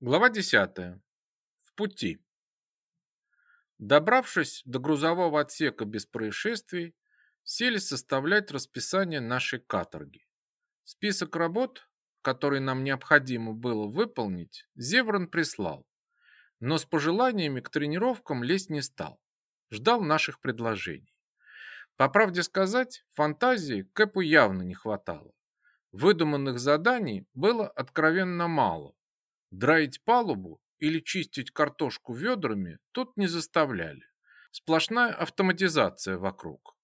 Глава 10. В пути. Добравшись до грузового отсека без происшествий, сели составлять расписание нашей каторги. Список работ, которые нам необходимо было выполнить, Зеврон прислал, но с пожеланиями к тренировкам лезть не стал. Ждал наших предложений. По правде сказать, фантазии Кэпу явно не хватало. Выдуманных заданий было откровенно мало Драить палубу или чистить картошку ведрами тут не заставляли. Сплошная автоматизация вокруг.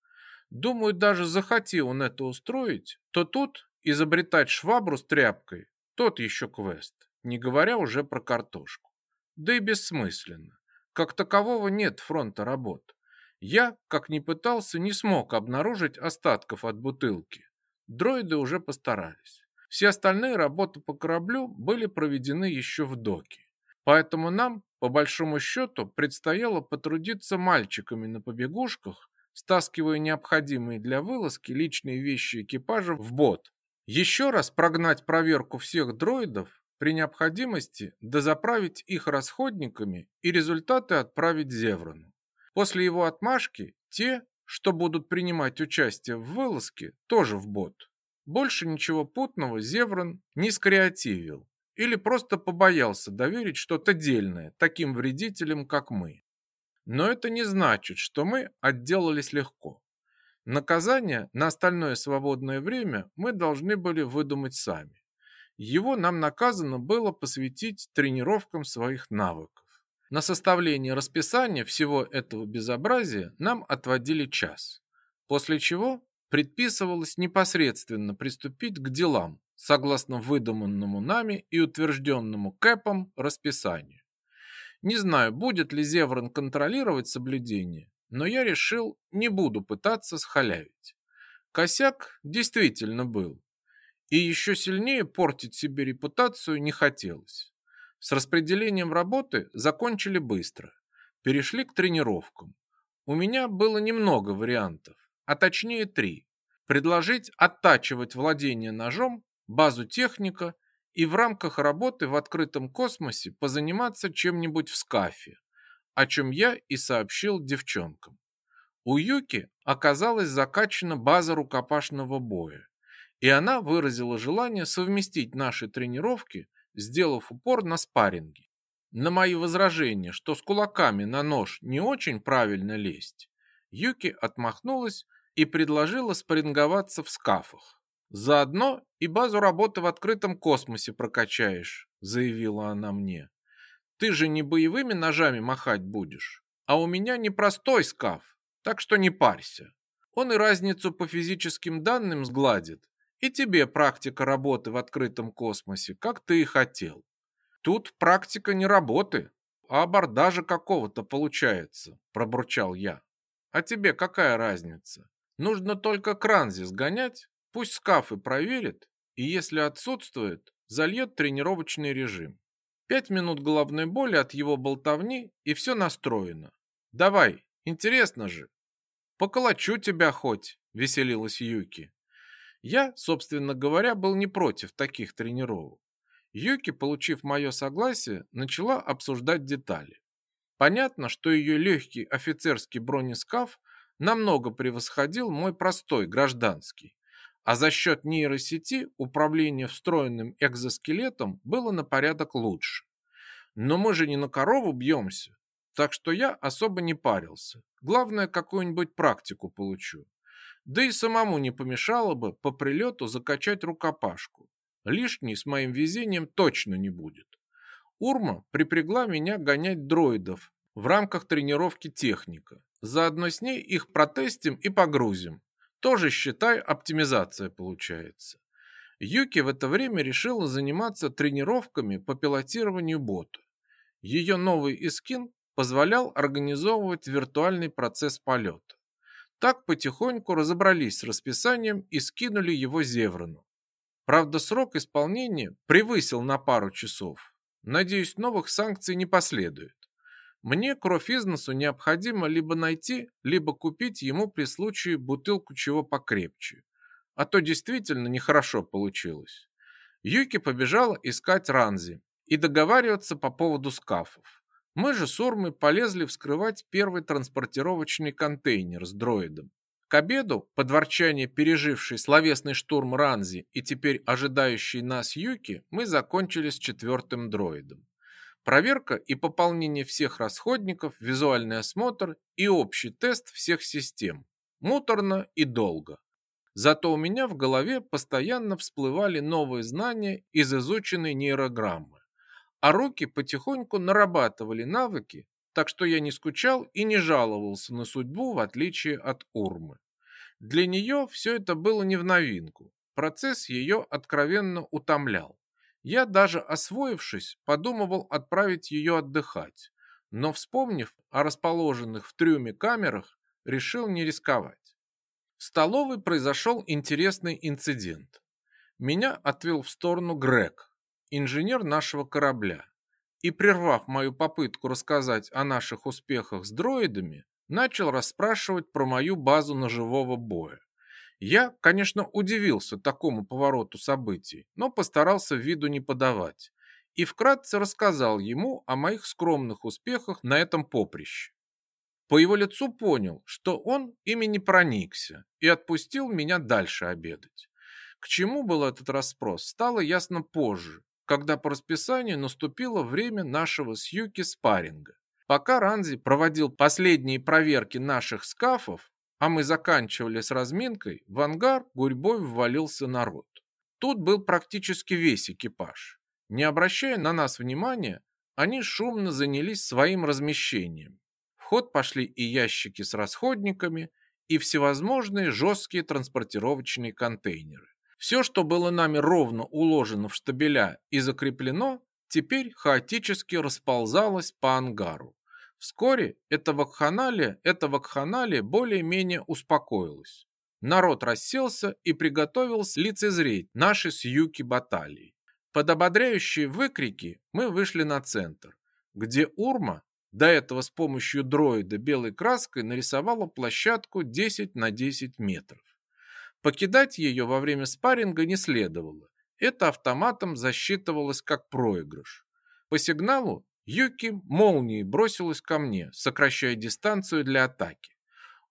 Думаю, даже захотел он это устроить, то тут изобретать швабру с тряпкой тот еще квест, не говоря уже про картошку. Да и бессмысленно. Как такового нет фронта работ. Я, как ни пытался, не смог обнаружить остатков от бутылки. Дроиды уже постарались. Все остальные работы по кораблю были проведены еще в доке. Поэтому нам, по большому счету, предстояло потрудиться мальчиками на побегушках, стаскивая необходимые для вылазки личные вещи экипажа в бот. Еще раз прогнать проверку всех дроидов, при необходимости дозаправить их расходниками и результаты отправить Зеврону. После его отмашки те, что будут принимать участие в вылазке, тоже в бот. Больше ничего путного Зеврон не скреативил или просто побоялся доверить что-то дельное таким вредителям, как мы. Но это не значит, что мы отделались легко. Наказание на остальное свободное время мы должны были выдумать сами. Его нам наказано было посвятить тренировкам своих навыков. На составление расписания всего этого безобразия нам отводили час, после чего предписывалось непосредственно приступить к делам, согласно выдуманному нами и утвержденному Кэпом расписанию. Не знаю, будет ли Зеврон контролировать соблюдение, но я решил, не буду пытаться схалявить. Косяк действительно был, и еще сильнее портить себе репутацию не хотелось. С распределением работы закончили быстро, перешли к тренировкам. У меня было немного вариантов а точнее три. Предложить оттачивать владение ножом, базу техника и в рамках работы в открытом космосе позаниматься чем-нибудь в скафе, о чем я и сообщил девчонкам. У Юки оказалась закачана база рукопашного боя, и она выразила желание совместить наши тренировки, сделав упор на спарринги. На мои возражения, что с кулаками на нож не очень правильно лезть, Юки отмахнулась и предложила спарринговаться в скафах. «Заодно и базу работы в открытом космосе прокачаешь», заявила она мне. «Ты же не боевыми ножами махать будешь, а у меня непростой скаф, так что не парься. Он и разницу по физическим данным сгладит, и тебе практика работы в открытом космосе, как ты и хотел. Тут практика не работы, а абордажа какого-то получается», пробурчал я. «А тебе какая разница? Нужно только Кранзи сгонять, пусть скафы проверит, и если отсутствует, зальет тренировочный режим. Пять минут головной боли от его болтовни, и все настроено. Давай, интересно же. Поколочу тебя хоть, веселилась Юки. Я, собственно говоря, был не против таких тренировок. Юки, получив мое согласие, начала обсуждать детали. Понятно, что ее легкий офицерский бронескаф – намного превосходил мой простой гражданский. А за счет нейросети управление встроенным экзоскелетом было на порядок лучше. Но мы же не на корову бьемся, так что я особо не парился. Главное, какую-нибудь практику получу. Да и самому не помешало бы по прилету закачать рукопашку. Лишней с моим везением точно не будет. Урма припрягла меня гонять дроидов в рамках тренировки техника. Заодно с ней их протестим и погрузим. Тоже, считай, оптимизация получается. Юки в это время решила заниматься тренировками по пилотированию бота. Ее новый искин позволял организовывать виртуальный процесс полета. Так потихоньку разобрались с расписанием и скинули его Зеврану. Правда, срок исполнения превысил на пару часов. Надеюсь, новых санкций не последует. Мне кровь из носу необходимо либо найти, либо купить ему при случае бутылку чего покрепче. А то действительно нехорошо получилось. Юки побежала искать Ранзи, и договариваться по поводу скафов. Мы же с Урмой полезли вскрывать первый транспортировочный контейнер с дроидом. К обеду, под ворчание переживший словесный штурм Ранзи и теперь ожидающий нас Юки, мы закончили с четвертым дроидом. Проверка и пополнение всех расходников, визуальный осмотр и общий тест всех систем. Муторно и долго. Зато у меня в голове постоянно всплывали новые знания из изученной нейрограммы. А руки потихоньку нарабатывали навыки, так что я не скучал и не жаловался на судьбу, в отличие от Урмы. Для нее все это было не в новинку. Процесс ее откровенно утомлял. Я даже освоившись, подумывал отправить ее отдыхать, но вспомнив о расположенных в трюме камерах, решил не рисковать. В столовой произошел интересный инцидент. Меня отвел в сторону Грег, инженер нашего корабля, и, прервав мою попытку рассказать о наших успехах с дроидами, начал расспрашивать про мою базу ножевого боя. Я, конечно, удивился такому повороту событий, но постарался виду не подавать и вкратце рассказал ему о моих скромных успехах на этом поприще. По его лицу понял, что он ими не проникся и отпустил меня дальше обедать. К чему был этот расспрос, стало ясно позже, когда по расписанию наступило время нашего с Юки спарринга. Пока Ранзи проводил последние проверки наших скафов, а мы заканчивали с разминкой, в ангар гурьбой ввалился народ. Тут был практически весь экипаж. Не обращая на нас внимания, они шумно занялись своим размещением. В ход пошли и ящики с расходниками, и всевозможные жесткие транспортировочные контейнеры. Все, что было нами ровно уложено в штабеля и закреплено, теперь хаотически расползалось по ангару. Вскоре эта вакханалия, эта вакханалия более-менее успокоилась. Народ расселся и приготовился лицезреть наши с Юки баталии. Под ободряющие выкрики мы вышли на центр, где Урма до этого с помощью дроида белой краской нарисовала площадку 10 на 10 метров. Покидать ее во время спарринга не следовало. Это автоматом засчитывалось как проигрыш. По сигналу Юки молнией бросилась ко мне, сокращая дистанцию для атаки.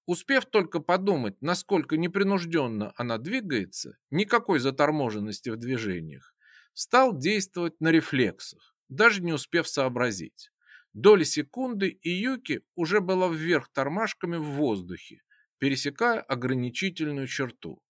Успев только подумать, насколько непринужденно она двигается, никакой заторможенности в движениях, стал действовать на рефлексах, даже не успев сообразить. Доли секунды, и Юки уже была вверх тормашками в воздухе, пересекая ограничительную черту.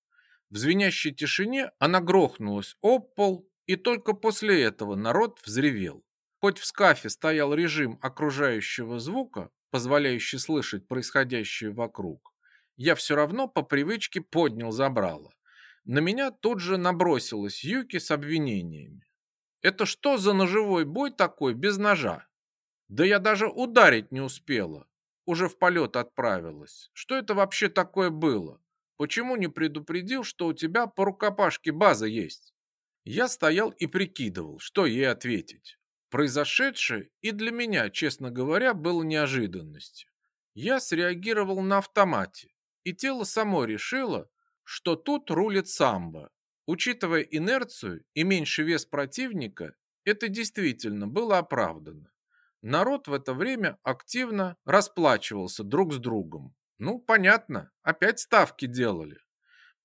В звенящей тишине она грохнулась об пол, и только после этого народ взревел. Хоть в скафе стоял режим окружающего звука, позволяющий слышать происходящее вокруг, я все равно по привычке поднял забрало. На меня тут же набросилась Юки с обвинениями. Это что за ножевой бой такой без ножа? Да я даже ударить не успела. Уже в полет отправилась. Что это вообще такое было? Почему не предупредил, что у тебя по рукопашке база есть? Я стоял и прикидывал, что ей ответить. Произошедшее и для меня, честно говоря, было неожиданностью. Я среагировал на автомате, и тело само решило, что тут рулит самбо. Учитывая инерцию и меньший вес противника, это действительно было оправдано. Народ в это время активно расплачивался друг с другом. Ну, понятно, опять ставки делали.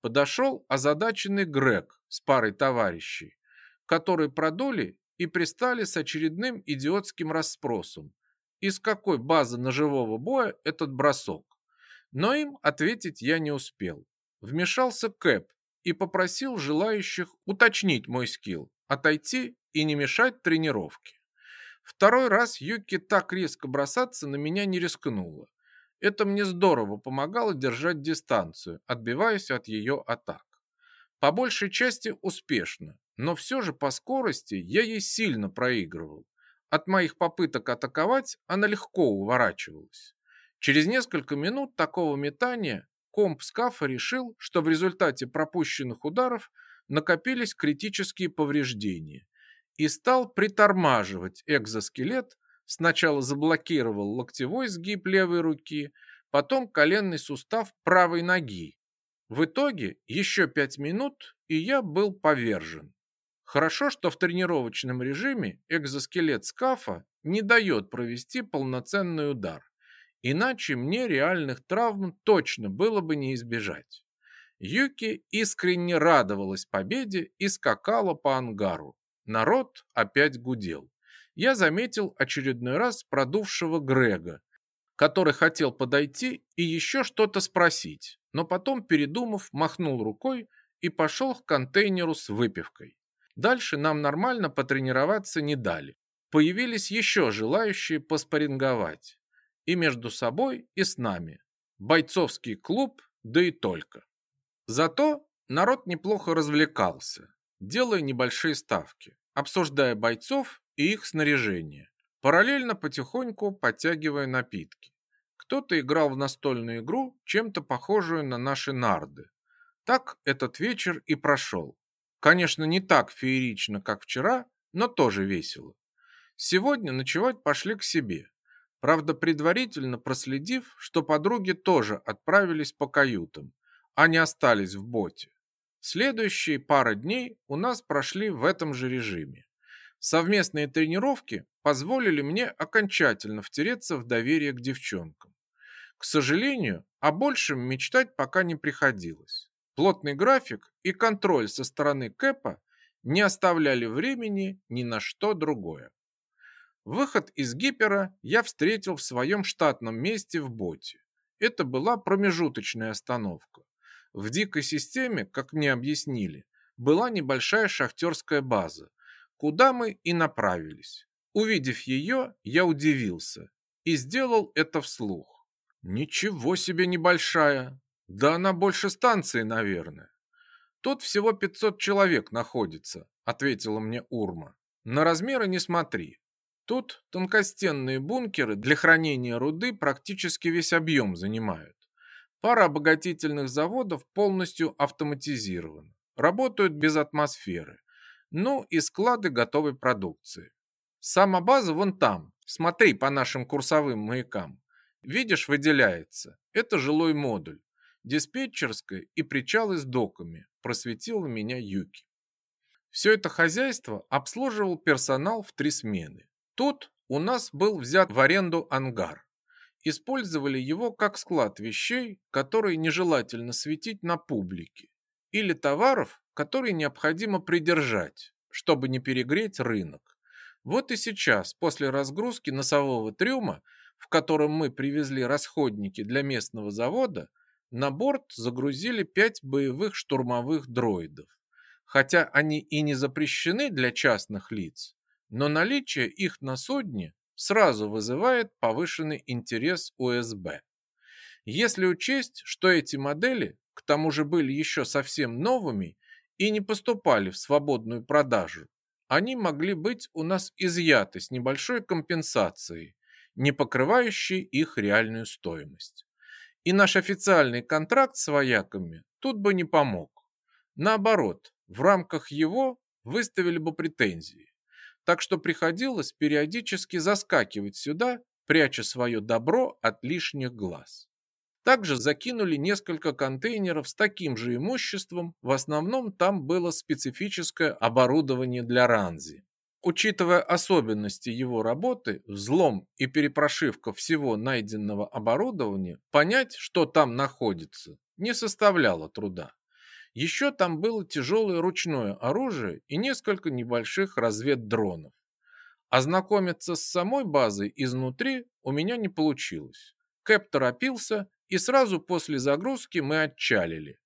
Подошел озадаченный Грег с парой товарищей, которые продули и пристали с очередным идиотским расспросом, из какой базы ножевого боя этот бросок. Но им ответить я не успел. Вмешался Кэп и попросил желающих уточнить мой скилл, отойти и не мешать тренировке. Второй раз Юки так резко бросаться на меня не рискнула. Это мне здорово помогало держать дистанцию, отбиваясь от ее атак. По большей части успешно, но все же по скорости я ей сильно проигрывал. От моих попыток атаковать она легко уворачивалась. Через несколько минут такого метания комп скафа решил, что в результате пропущенных ударов накопились критические повреждения и стал притормаживать экзоскелет, сначала заблокировал локтевой сгиб левой руки, потом коленный сустав правой ноги. В итоге еще пять минут, и я был повержен. Хорошо, что в тренировочном режиме экзоскелет скафа не дает провести полноценный удар. Иначе мне реальных травм точно было бы не избежать. Юки искренне радовалась победе и скакала по ангару. Народ опять гудел. Я заметил очередной раз продувшего Грега, который хотел подойти и еще что-то спросить, но потом, передумав, махнул рукой и пошел к контейнеру с выпивкой. Дальше нам нормально потренироваться не дали. Появились еще желающие поспоринговать. И между собой, и с нами. Бойцовский клуб, да и только. Зато народ неплохо развлекался, делая небольшие ставки, обсуждая бойцов и их снаряжение, параллельно потихоньку подтягивая напитки. Кто-то играл в настольную игру, чем-то похожую на наши нарды. Так этот вечер и прошел. Конечно, не так феерично, как вчера, но тоже весело. Сегодня ночевать пошли к себе. Правда, предварительно проследив, что подруги тоже отправились по каютам, а не остались в боте. Следующие пара дней у нас прошли в этом же режиме. Совместные тренировки позволили мне окончательно втереться в доверие к девчонкам. К сожалению, о большем мечтать пока не приходилось. Плотный график и контроль со стороны Кэпа не оставляли времени ни на что другое. Выход из гипера я встретил в своем штатном месте в боте. Это была промежуточная остановка. В дикой системе, как мне объяснили, была небольшая шахтерская база, куда мы и направились. Увидев ее, я удивился и сделал это вслух. Ничего себе небольшая, да она больше станции, наверное. Тут всего 500 человек находится, ответила мне Урма. На размеры не смотри. Тут тонкостенные бункеры для хранения руды практически весь объем занимают. Пара обогатительных заводов полностью автоматизирована. Работают без атмосферы. Ну и склады готовой продукции. Сама база вон там. Смотри по нашим курсовым маякам. Видишь, выделяется. Это жилой модуль диспетчерская и причалы с доками, просветила меня Юки. Все это хозяйство обслуживал персонал в три смены. Тут у нас был взят в аренду ангар. Использовали его как склад вещей, которые нежелательно светить на публике, или товаров, которые необходимо придержать, чтобы не перегреть рынок. Вот и сейчас, после разгрузки носового трюма, в котором мы привезли расходники для местного завода, на борт загрузили пять боевых штурмовых дроидов. Хотя они и не запрещены для частных лиц, но наличие их на судне сразу вызывает повышенный интерес УСБ. Если учесть, что эти модели к тому же были еще совсем новыми и не поступали в свободную продажу, они могли быть у нас изъяты с небольшой компенсацией, не покрывающей их реальную стоимость. И наш официальный контракт с вояками тут бы не помог. Наоборот, в рамках его выставили бы претензии. Так что приходилось периодически заскакивать сюда, пряча свое добро от лишних глаз. Также закинули несколько контейнеров с таким же имуществом, в основном там было специфическое оборудование для ранзи. Учитывая особенности его работы, взлом и перепрошивка всего найденного оборудования, понять, что там находится, не составляло труда. Еще там было тяжелое ручное оружие и несколько небольших разведдронов. Ознакомиться с самой базой изнутри у меня не получилось. Кэп торопился, и сразу после загрузки мы отчалили.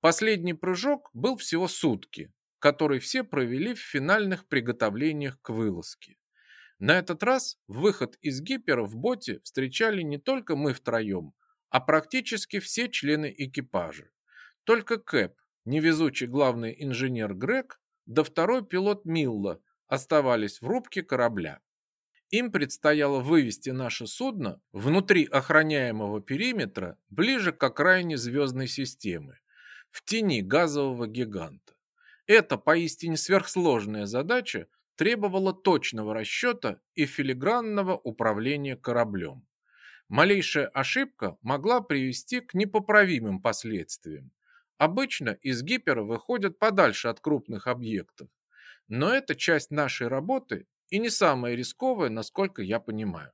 Последний прыжок был всего сутки, который все провели в финальных приготовлениях к вылазке. На этот раз выход из гипера в боте встречали не только мы втроем, а практически все члены экипажа. Только Кэп, невезучий главный инженер Грег, да второй пилот Милла оставались в рубке корабля. Им предстояло вывести наше судно внутри охраняемого периметра ближе к окраине звездной системы, в тени газового гиганта. Эта поистине сверхсложная задача требовала точного расчета и филигранного управления кораблем. Малейшая ошибка могла привести к непоправимым последствиям. Обычно из гипера выходят подальше от крупных объектов. Но это часть нашей работы и не самая рисковая, насколько я понимаю.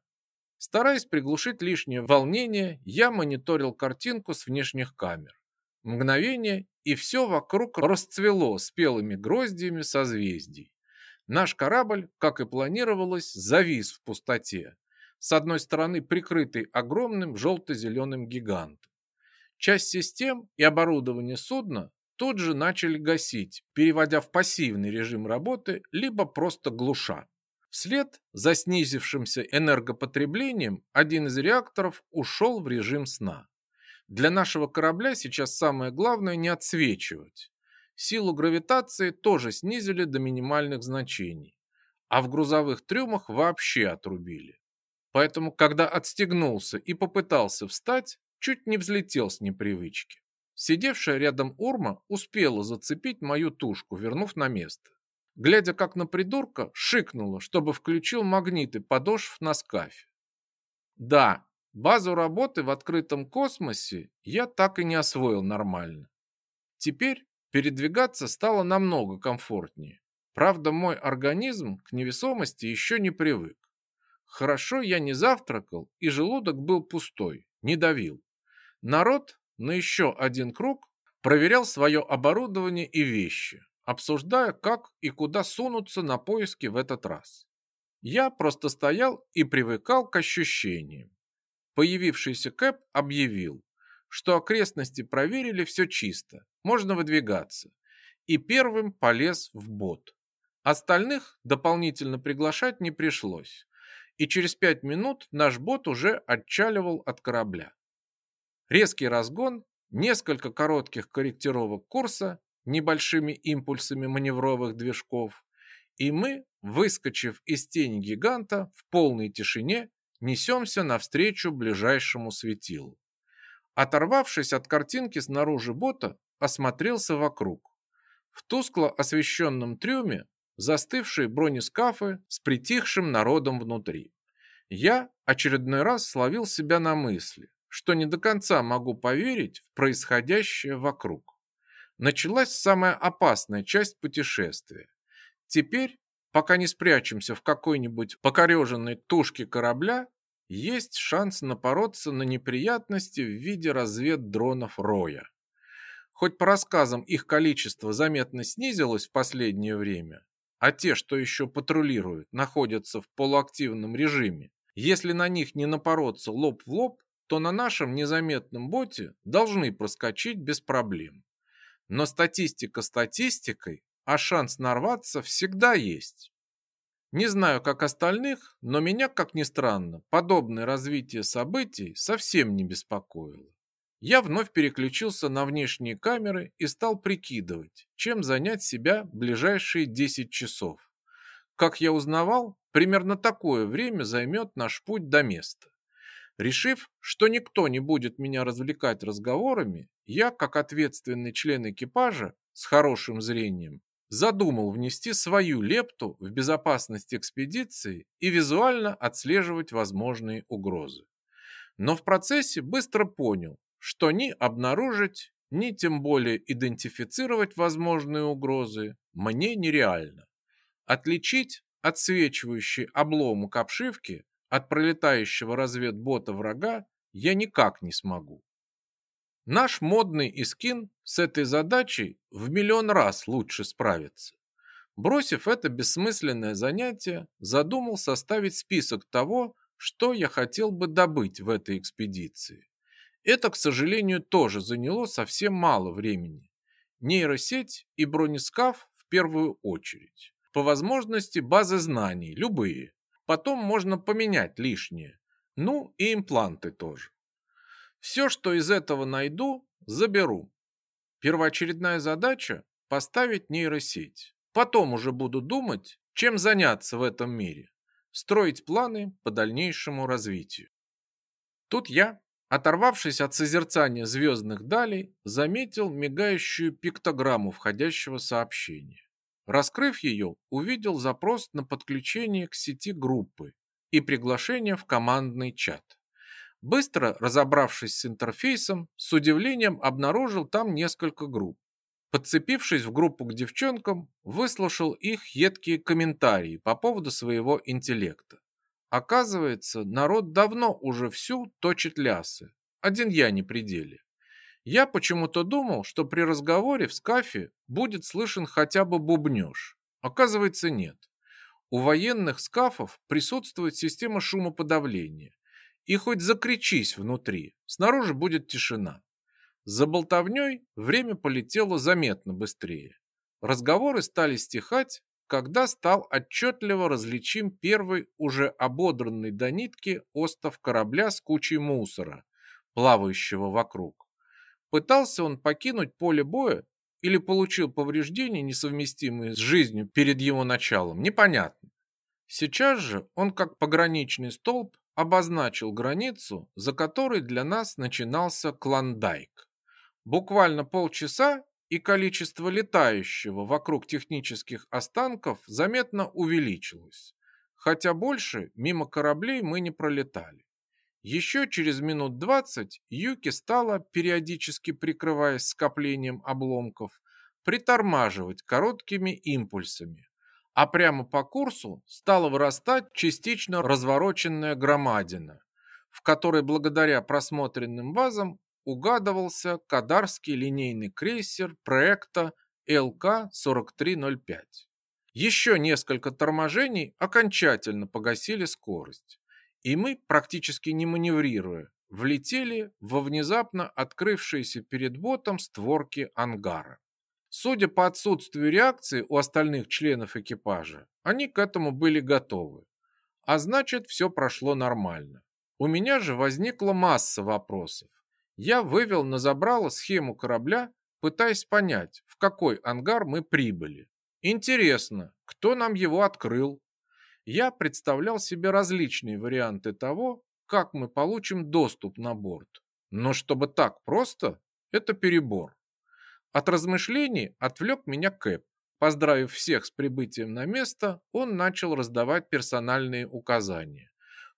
Стараясь приглушить лишнее волнение, я мониторил картинку с внешних камер. Мгновение, и все вокруг расцвело спелыми гроздьями созвездий. Наш корабль, как и планировалось, завис в пустоте, с одной стороны прикрытый огромным желто-зеленым гигантом. Часть систем и оборудования судна тут же начали гасить, переводя в пассивный режим работы, либо просто глуша. Вслед за снизившимся энергопотреблением один из реакторов ушел в режим сна. Для нашего корабля сейчас самое главное не отсвечивать. Силу гравитации тоже снизили до минимальных значений, а в грузовых трюмах вообще отрубили. Поэтому, когда отстегнулся и попытался встать, чуть не взлетел с непривычки. Сидевшая рядом Урма успела зацепить мою тушку, вернув на место глядя как на придурка, шикнула, чтобы включил магниты подошв на скафе. Да, базу работы в открытом космосе я так и не освоил нормально. Теперь передвигаться стало намного комфортнее. Правда, мой организм к невесомости еще не привык. Хорошо я не завтракал, и желудок был пустой, не давил. Народ на еще один круг проверял свое оборудование и вещи обсуждая, как и куда сунуться на поиски в этот раз. Я просто стоял и привыкал к ощущениям. Появившийся Кэп объявил, что окрестности проверили все чисто, можно выдвигаться, и первым полез в бот. Остальных дополнительно приглашать не пришлось, и через пять минут наш бот уже отчаливал от корабля. Резкий разгон, несколько коротких корректировок курса, небольшими импульсами маневровых движков, и мы, выскочив из тени гиганта, в полной тишине несемся навстречу ближайшему светилу. Оторвавшись от картинки снаружи бота, осмотрелся вокруг. В тускло освещенном трюме застывшие бронескафы с притихшим народом внутри. Я очередной раз словил себя на мысли, что не до конца могу поверить в происходящее вокруг началась самая опасная часть путешествия. Теперь, пока не спрячемся в какой-нибудь покореженной тушке корабля, есть шанс напороться на неприятности в виде разведдронов Роя. Хоть по рассказам их количество заметно снизилось в последнее время, а те, что еще патрулируют, находятся в полуактивном режиме, если на них не напороться лоб в лоб, то на нашем незаметном боте должны проскочить без проблем. Но статистика статистикой, а шанс нарваться всегда есть. Не знаю, как остальных, но меня, как ни странно, подобное развитие событий совсем не беспокоило. Я вновь переключился на внешние камеры и стал прикидывать, чем занять себя ближайшие 10 часов. Как я узнавал, примерно такое время займет наш путь до места. Решив, что никто не будет меня развлекать разговорами, я, как ответственный член экипажа с хорошим зрением, задумал внести свою лепту в безопасность экспедиции и визуально отслеживать возможные угрозы. Но в процессе быстро понял, что ни обнаружить, ни тем более идентифицировать возможные угрозы мне нереально. Отличить отсвечивающий обломок обшивки от пролетающего разведбота врага я никак не смогу. Наш модный Искин с этой задачей в миллион раз лучше справится. Бросив это бессмысленное занятие, задумал составить список того, что я хотел бы добыть в этой экспедиции. Это, к сожалению, тоже заняло совсем мало времени. Нейросеть и бронескаф в первую очередь. По возможности базы знаний, любые. Потом можно поменять лишнее. Ну и импланты тоже. Все, что из этого найду, заберу. Первоочередная задача – поставить нейросеть. Потом уже буду думать, чем заняться в этом мире. Строить планы по дальнейшему развитию. Тут я, оторвавшись от созерцания звездных далей, заметил мигающую пиктограмму входящего сообщения. Раскрыв ее, увидел запрос на подключение к сети группы и приглашение в командный чат. Быстро разобравшись с интерфейсом, с удивлением обнаружил там несколько групп. Подцепившись в группу к девчонкам, выслушал их едкие комментарии по поводу своего интеллекта. Оказывается, народ давно уже всю точит лясы. Один я не при деле. Я почему-то думал, что при разговоре в скафе будет слышен хотя бы бубнёж. Оказывается, нет. У военных скафов присутствует система шумоподавления. И хоть закричись внутри, снаружи будет тишина. За болтовней время полетело заметно быстрее. Разговоры стали стихать, когда стал отчетливо различим первый уже ободранный до нитки остов корабля с кучей мусора, плавающего вокруг. Пытался он покинуть поле боя или получил повреждения, несовместимые с жизнью перед его началом, непонятно. Сейчас же он, как пограничный столб, обозначил границу, за которой для нас начинался Клондайк. Буквально полчаса, и количество летающего вокруг технических останков заметно увеличилось, хотя больше мимо кораблей мы не пролетали. Еще через минут двадцать Юки стала, периодически прикрываясь скоплением обломков, притормаживать короткими импульсами, а прямо по курсу стала вырастать частично развороченная громадина, в которой благодаря просмотренным базам угадывался Кадарский линейный крейсер проекта ЛК-4305. Еще несколько торможений окончательно погасили скорость и мы, практически не маневрируя, влетели во внезапно открывшиеся перед ботом створки ангара. Судя по отсутствию реакции у остальных членов экипажа, они к этому были готовы. А значит, все прошло нормально. У меня же возникла масса вопросов. Я вывел на забрало схему корабля, пытаясь понять, в какой ангар мы прибыли. Интересно, кто нам его открыл? я представлял себе различные варианты того, как мы получим доступ на борт. Но чтобы так просто, это перебор. От размышлений отвлек меня Кэп. Поздравив всех с прибытием на место, он начал раздавать персональные указания.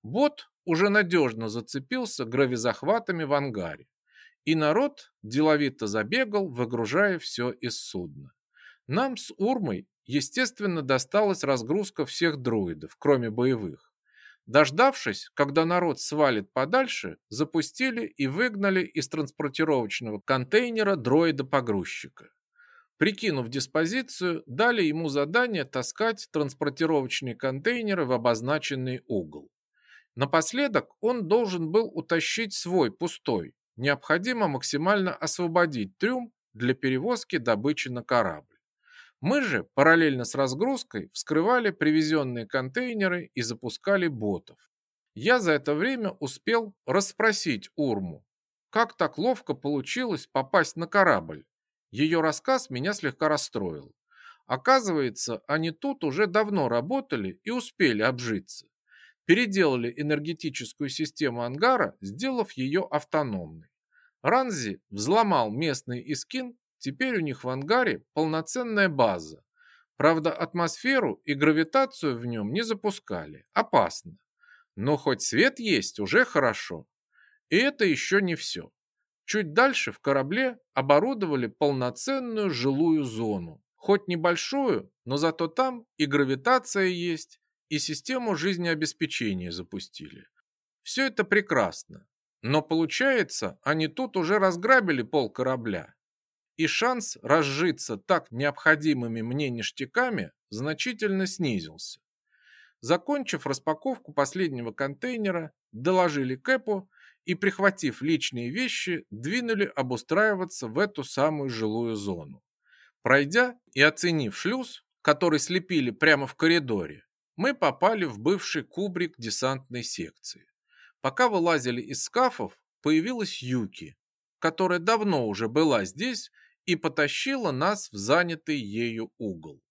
Бот уже надежно зацепился гравизахватами в ангаре, и народ деловито забегал, выгружая все из судна. Нам с Урмой естественно, досталась разгрузка всех дроидов, кроме боевых. Дождавшись, когда народ свалит подальше, запустили и выгнали из транспортировочного контейнера дроида-погрузчика. Прикинув диспозицию, дали ему задание таскать транспортировочные контейнеры в обозначенный угол. Напоследок он должен был утащить свой пустой. Необходимо максимально освободить трюм для перевозки добычи на корабль. Мы же параллельно с разгрузкой вскрывали привезенные контейнеры и запускали ботов. Я за это время успел расспросить Урму, как так ловко получилось попасть на корабль. Ее рассказ меня слегка расстроил. Оказывается, они тут уже давно работали и успели обжиться. Переделали энергетическую систему ангара, сделав ее автономной. Ранзи взломал местный искин Теперь у них в ангаре полноценная база. Правда, атмосферу и гравитацию в нем не запускали. Опасно. Но хоть свет есть, уже хорошо. И это еще не все. Чуть дальше в корабле оборудовали полноценную жилую зону. Хоть небольшую, но зато там и гравитация есть, и систему жизнеобеспечения запустили. Все это прекрасно. Но получается, они тут уже разграбили пол корабля и шанс разжиться так необходимыми мне ништяками значительно снизился. Закончив распаковку последнего контейнера, доложили Кэпу и, прихватив личные вещи, двинули обустраиваться в эту самую жилую зону. Пройдя и оценив шлюз, который слепили прямо в коридоре, мы попали в бывший кубрик десантной секции. Пока вылазили из скафов, появилась Юки, которая давно уже была здесь и потащила нас в занятый ею угол.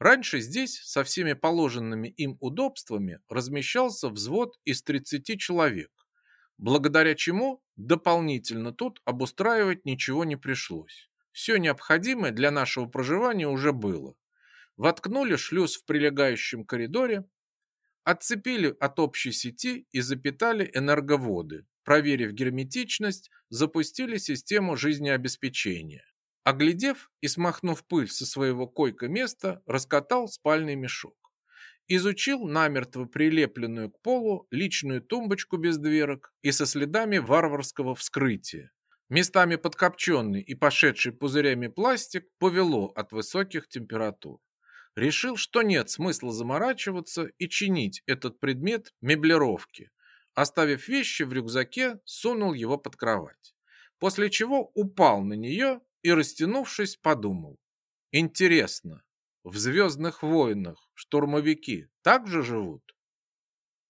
Раньше здесь со всеми положенными им удобствами размещался взвод из 30 человек, благодаря чему дополнительно тут обустраивать ничего не пришлось. Все необходимое для нашего проживания уже было. Воткнули шлюз в прилегающем коридоре, отцепили от общей сети и запитали энерговоды. Проверив герметичность, запустили систему жизнеобеспечения. Оглядев и смахнув пыль со своего койко-места, раскатал спальный мешок. Изучил намертво прилепленную к полу личную тумбочку без дверок и со следами варварского вскрытия. Местами подкопченный и пошедший пузырями пластик повело от высоких температур. Решил, что нет смысла заморачиваться и чинить этот предмет меблировки. Оставив вещи в рюкзаке, сунул его под кровать. После чего упал на нее и, растянувшись, подумал. Интересно, в «Звездных войнах» штурмовики также живут?